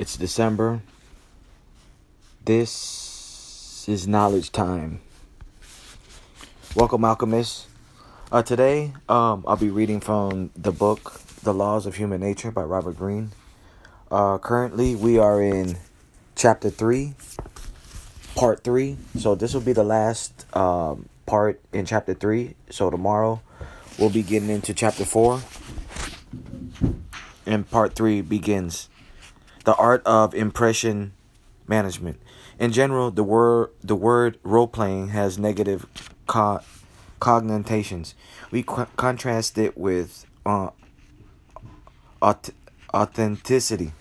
It's December. This is knowledge time. Welcome, alchemists. Uh, today, um, I'll be reading from the book "The Laws of Human Nature" by Robert Greene. Uh, currently, we are in chapter three, part three. So this will be the last um, part in chapter three. So tomorrow, we'll be getting into chapter four, and part three begins the art of impression management. In general, the word the word role playing has negative co- connotations. We co- contrast it with uh, aut- authenticity.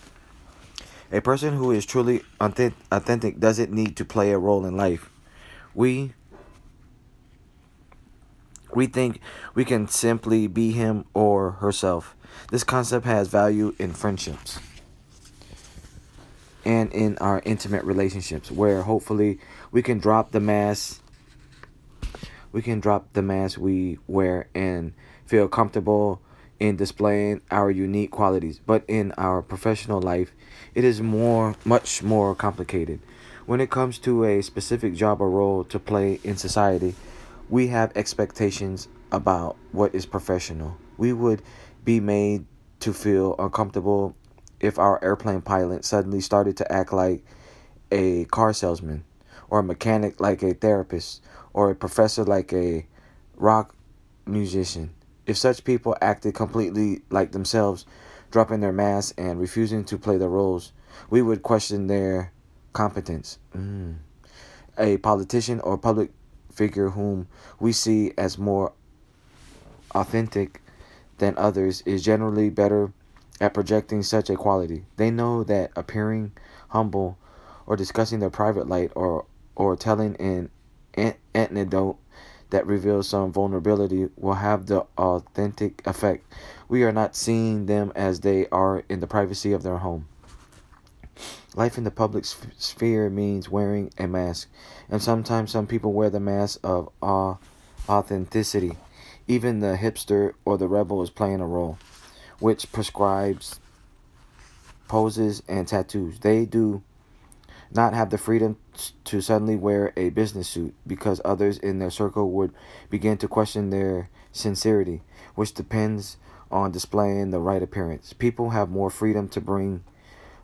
A person who is truly authentic doesn't need to play a role in life. We we think we can simply be him or herself. This concept has value in friendships and in our intimate relationships where hopefully we can drop the mask we can drop the mask we wear and feel comfortable in displaying our unique qualities. But in our professional life it is more much more complicated. When it comes to a specific job or role to play in society we have expectations about what is professional. We would be made to feel uncomfortable if our airplane pilot suddenly started to act like a car salesman, or a mechanic like a therapist, or a professor like a rock musician. If such people acted completely like themselves, dropping their masks and refusing to play their roles, we would question their competence. Mm. A politician or public figure whom we see as more authentic than others is generally better at projecting such a quality. They know that appearing humble or discussing their private life or or telling an anecdote that reveals some vulnerability will have the authentic effect. We are not seeing them as they are in the privacy of their home. Life in the public sphere means wearing a mask, and sometimes some people wear the mask of authenticity. Even the hipster or the rebel is playing a role which prescribes poses and tattoos. They do not have the freedom to suddenly wear a business suit because others in their circle would begin to question their sincerity, which depends on displaying the right appearance. People have more freedom to bring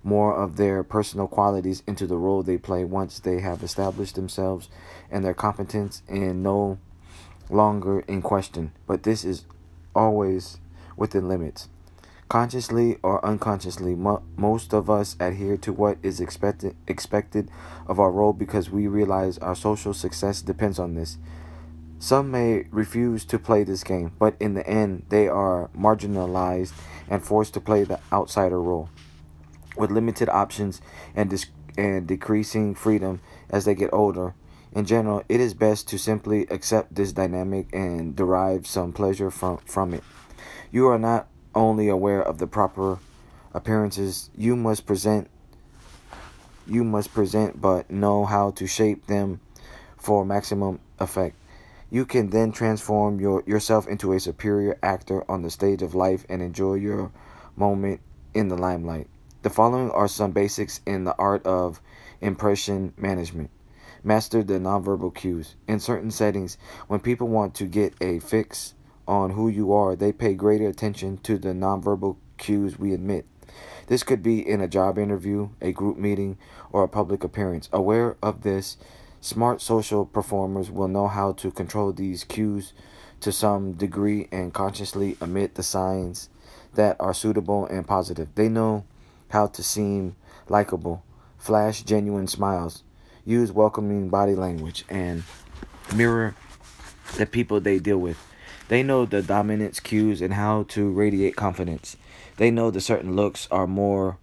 more of their personal qualities into the role they play once they have established themselves and their competence and no longer in question. But this is always within limits. Consciously or unconsciously, mo- most of us adhere to what is expected expected of our role because we realize our social success depends on this. Some may refuse to play this game, but in the end, they are marginalized and forced to play the outsider role. With limited options and, and decreasing freedom as they get older, in general, it is best to simply accept this dynamic and derive some pleasure from, from it. You are not only aware of the proper appearances. You must present you must present but know how to shape them for maximum effect. You can then transform your yourself into a superior actor on the stage of life and enjoy your moment in the limelight. The following are some basics in the art of impression management. Master the nonverbal cues. In certain settings when people want to get a fix on who you are, they pay greater attention to the nonverbal cues we emit. This could be in a job interview, a group meeting, or a public appearance. Aware of this, smart social performers will know how to control these cues to some degree and consciously emit the signs that are suitable and positive. They know how to seem likable, flash genuine smiles, use welcoming body language, and mirror the people they deal with. They know the dominance cues and how to radiate confidence. They know that certain looks are more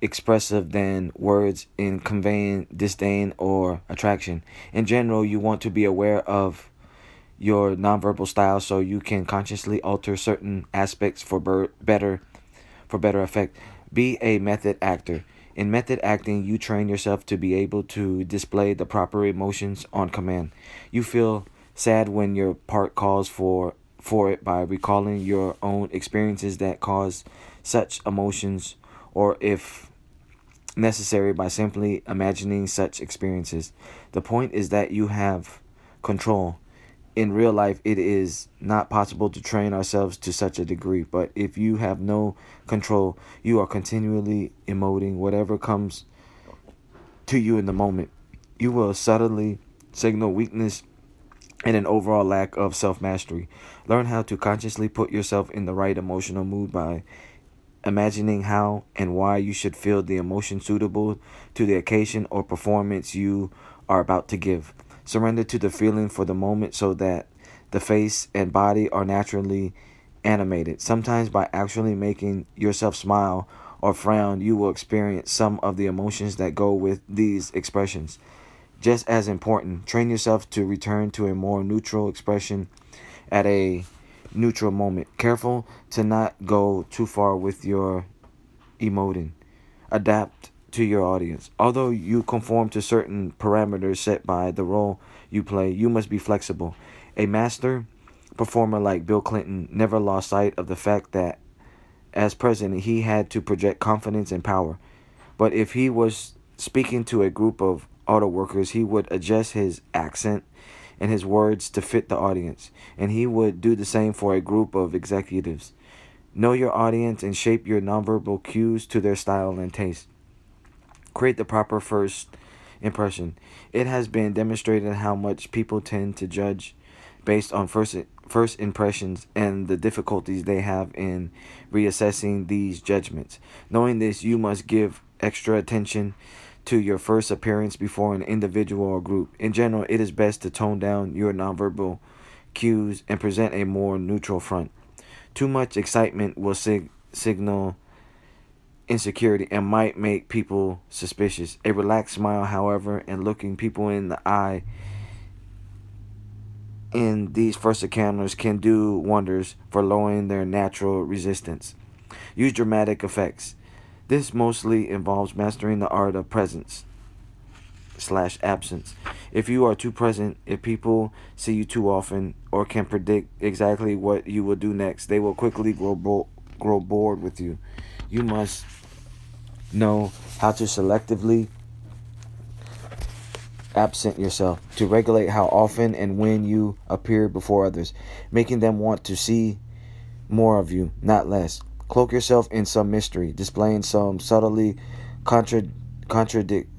expressive than words in conveying disdain or attraction. In general, you want to be aware of your nonverbal style so you can consciously alter certain aspects for better for better effect. Be a method actor. In method acting, you train yourself to be able to display the proper emotions on command. You feel sad when your part calls for for it by recalling your own experiences that cause such emotions, or if necessary by simply imagining such experiences. The point is that you have control. In real life, it is not possible to train ourselves to such a degree, but if you have no control, you are continually emoting whatever comes to you in the moment. You will subtly signal weakness and an overall lack of self mastery. Learn how to consciously put yourself in the right emotional mood by imagining how and why you should feel the emotion suitable to the occasion or performance you are about to give. Surrender to the feeling for the moment so that the face and body are naturally animated. Sometimes, by actually making yourself smile or frown, you will experience some of the emotions that go with these expressions. Just as important, train yourself to return to a more neutral expression at a neutral moment. Careful to not go too far with your emoting. Adapt to your audience. Although you conform to certain parameters set by the role you play, you must be flexible. A master performer like Bill Clinton never lost sight of the fact that as president, he had to project confidence and power. But if he was speaking to a group of auto workers, he would adjust his accent and his words to fit the audience. And he would do the same for a group of executives. Know your audience and shape your nonverbal cues to their style and taste. Create the proper first impression. It has been demonstrated how much people tend to judge based on first first impressions and the difficulties they have in reassessing these judgments. Knowing this, you must give extra attention to your first appearance before an individual or group. In general, it is best to tone down your nonverbal cues and present a more neutral front. Too much excitement will sig- signal insecurity and might make people suspicious. A relaxed smile, however, and looking people in the eye in these first encounters can do wonders for lowering their natural resistance. Use dramatic effects. This mostly involves mastering the art of presence slash absence. If you are too present, if people see you too often or can predict exactly what you will do next, they will quickly grow bo- grow bored with you. You must know how to selectively absent yourself, to regulate how often and when you appear before others, making them want to see more of you, not less. Cloak yourself in some mystery, displaying some subtly contra- contradict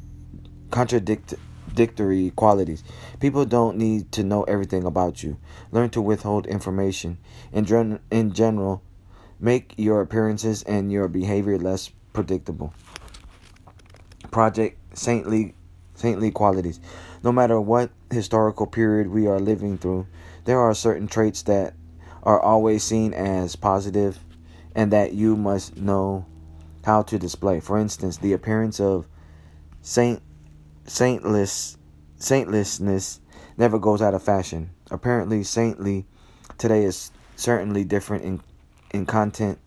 contradictory qualities. People don't need to know everything about you. Learn to withhold information. In, gen- in general, make your appearances and your behavior less predictable. Project saintly saintly qualities. No matter what historical period we are living through, there are certain traits that are always seen as positive and that you must know how to display. For instance, the appearance of saint saintless saintlessness never goes out of fashion. Apparently, saintly today is certainly different in in content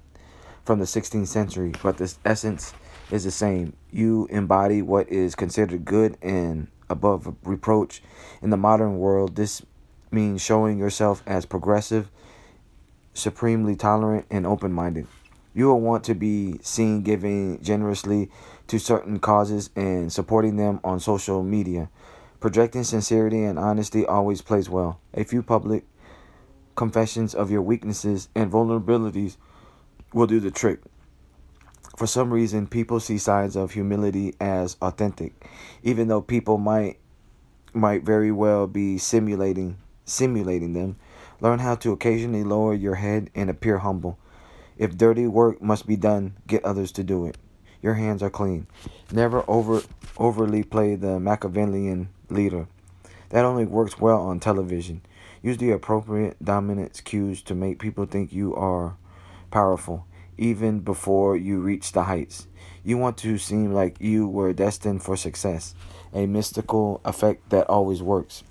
from the 16th century, but the essence is the same. You embody what is considered good and above reproach in the modern world. This means showing yourself as progressive supremely tolerant, and open minded. You will want to be seen giving generously to certain causes and supporting them on social media. Projecting sincerity and honesty always plays well. A few public confessions of your weaknesses and vulnerabilities will do the trick. For some reason, people see signs of humility as authentic, even though people might might very well be simulating simulating them. Learn how to occasionally lower your head and appear humble. If dirty work must be done, get others to do it. Your hands are clean. Never over overly play the Machiavellian leader. That only works well on television. Use the appropriate dominance cues to make people think you are powerful, even before you reach the heights. You want to seem like you were destined for success, a mystical effect that always works.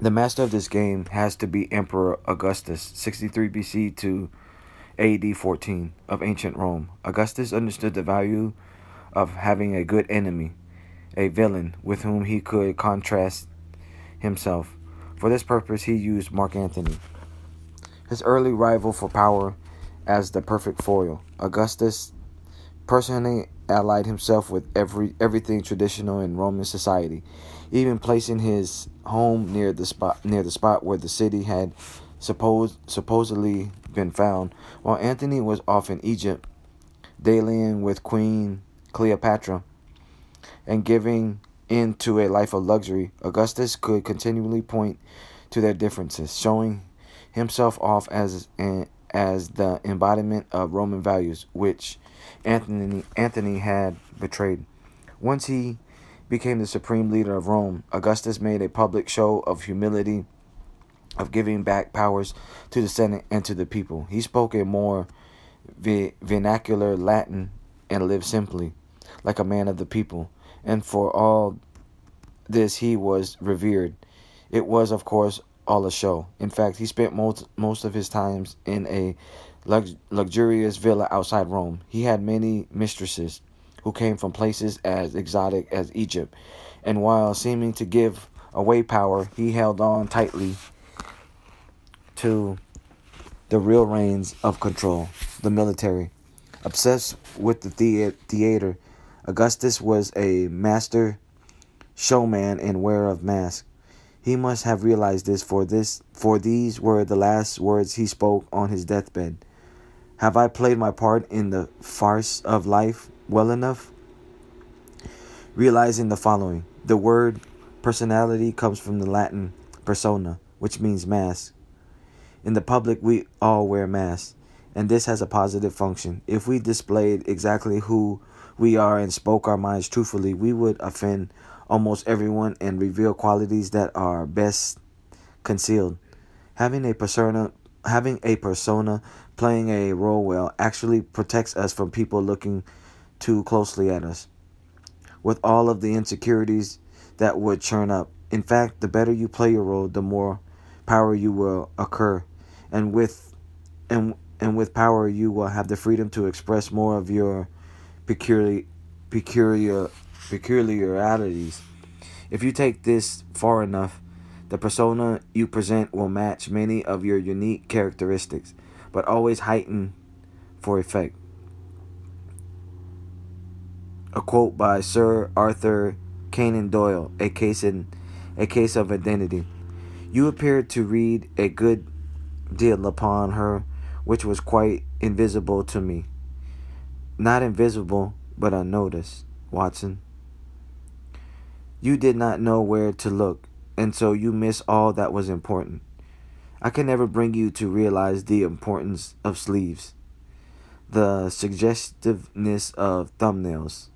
The master of this game has to be Emperor Augustus, 63 BC to AD 14 of ancient Rome. Augustus understood the value of having a good enemy, a villain with whom he could contrast himself. For this purpose, he used Mark Antony, his early rival for power, as the perfect foil. Augustus personally allied himself with every everything traditional in Roman society, even placing his home near the spot near the spot where the city had supposed supposedly been found. While Antony was off in Egypt, dallying with Queen Cleopatra and giving in to a life of luxury, Augustus could continually point to their differences, showing himself off as as the embodiment of Roman values, which Antony Antony had betrayed. Once he became the supreme leader of Rome, Augustus made a public show of humility, of giving back powers to the Senate and to the people. He spoke a more vernacular Latin and lived simply, like a man of the people. And for all this, he was revered. It was, of course, all a show. In fact, he spent most most of his times in a lux luxurious villa outside Rome. He had many mistresses who came from places as exotic as Egypt, and while seeming to give away power, he held on tightly to the real reins of control, the military. Obsessed with the theater, Augustus was a master showman and wearer of masks. He must have realized this for this for these were the last words he spoke on his deathbed. Have I played my part in the farce of life well enough? Realizing the following the word personality comes from the Latin persona, which means mask. In the public, we all wear masks, and this has a positive function. If we displayed exactly who we are and spoke our minds truthfully, we would offend almost everyone and reveal qualities that are best concealed. Having a persona having a persona playing a role well actually protects us from people looking too closely at us. With all of the insecurities that would churn up. In fact, the better you play your role, the more power you will occur. And with and and with power you will have the freedom to express more of your peculiar peculiar peculiarities. If you take this far enough, the persona you present will match many of your unique characteristics, but always heighten for effect. A quote by Sir Arthur Conan Doyle, a case in a case of identity. You appeared to read a good deal upon her, which was quite invisible to me. Not invisible, but unnoticed, Watson. You did not know where to look, and so you missed all that was important. I can never bring you to realize the importance of sleeves, the suggestiveness of thumbnails,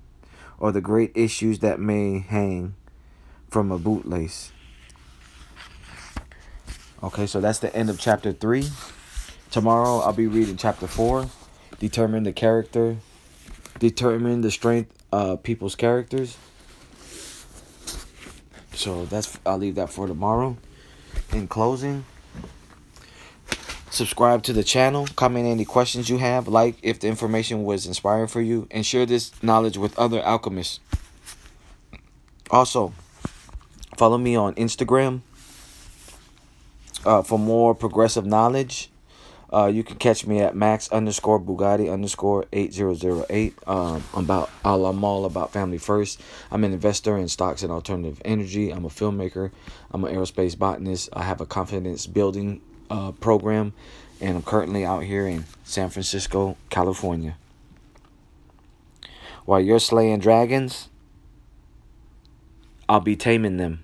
or the great issues that may hang from a bootlace. Okay, so that's the end of chapter 3. Tomorrow I'll be reading chapter 4. Determine the character, determine the strength of people's characters. So that's I'll leave that for tomorrow. In closing, subscribe to the channel, comment any questions you have, like if the information was inspiring for you, and share this knowledge with other alchemists. Also, follow me on Instagram uh, for more progressive knowledge. Uh, you can catch me at max underscore Bugatti underscore 8008. Um, about, I'm all about family first. I'm an investor in stocks and alternative energy. I'm a filmmaker. I'm an aerospace botanist. I have a confidence building uh, program. And I'm currently out here in San Francisco, California. While you're slaying dragons, I'll be taming them.